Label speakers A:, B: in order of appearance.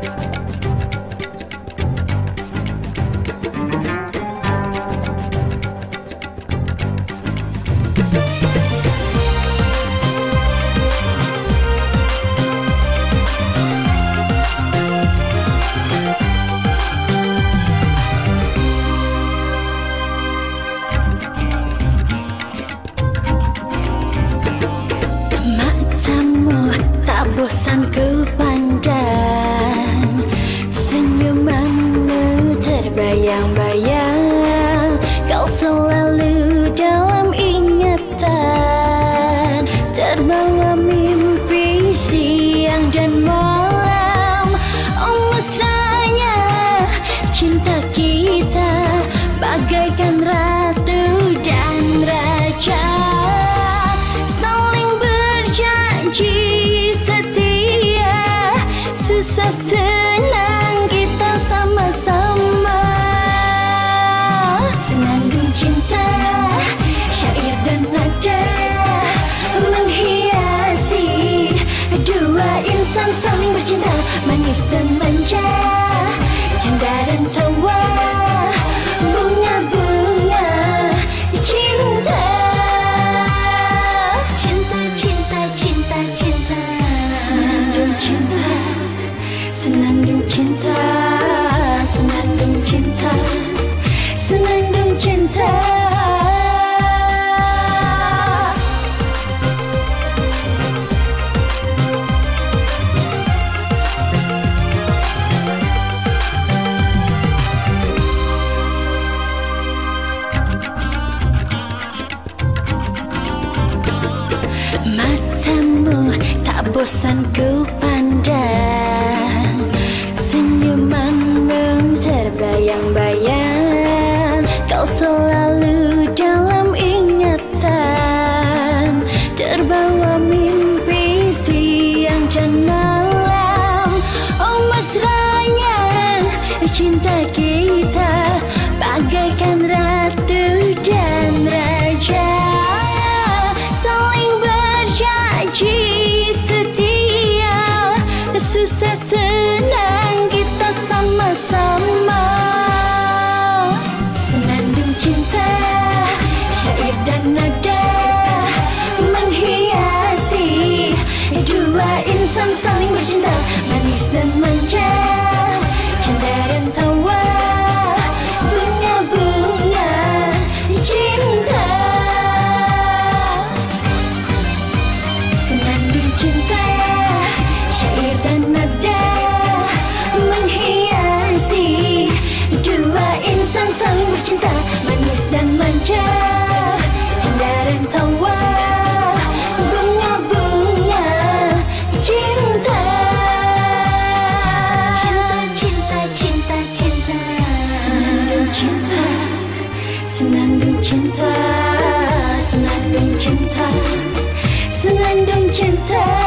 A: Bye. Dua insan saling ta, Manis ta manja, ta dan ta, Bunga-bunga cinta ta, cinta, đường cinta ta, cinta đường cinta ta, cinta đường cinta ta. Bosan pandang Senyumanmu terbayang-bayang. Kau selalu 인간 사는 것인다 만 있으면 만 찬다른 성 Senandung cinta Senandung cinta Senandung cinta.